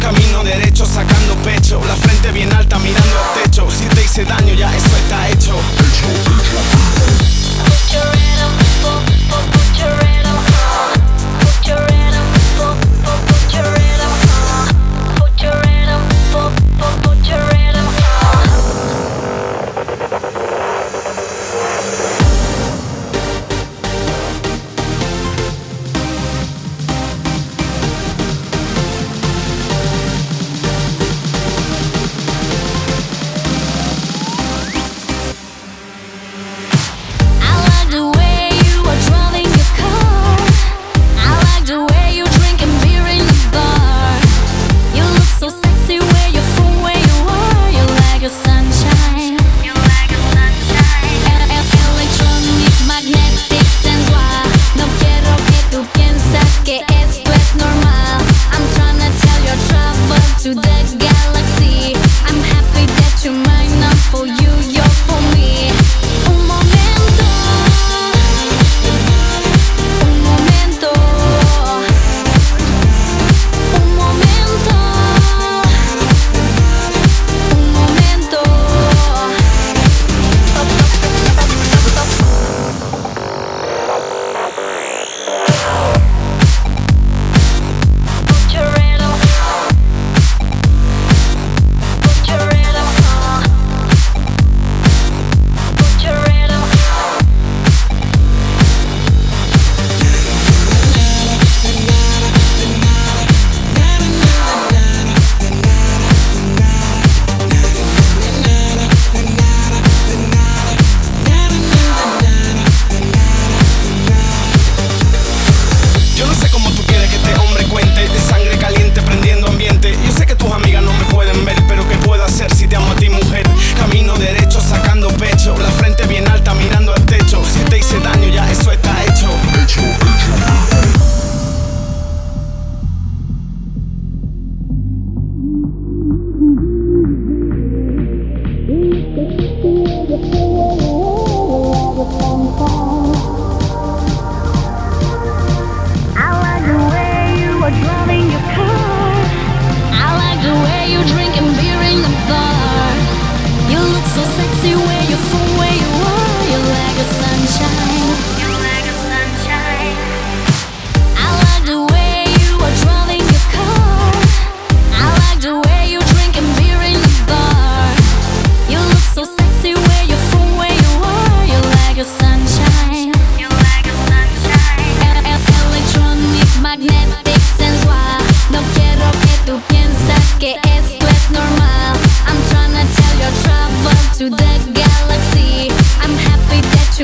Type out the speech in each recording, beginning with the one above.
Caminho não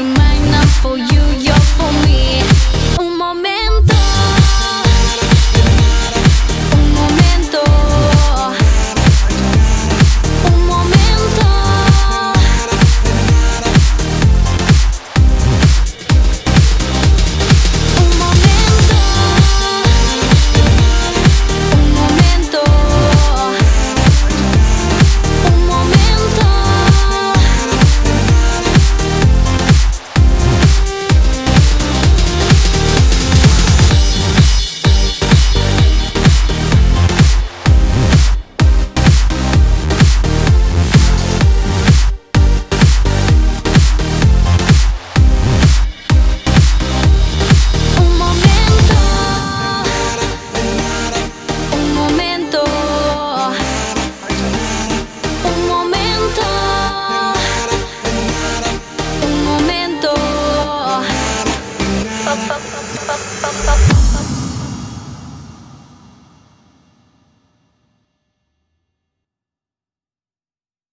to mine up for you Stop, stop, stop.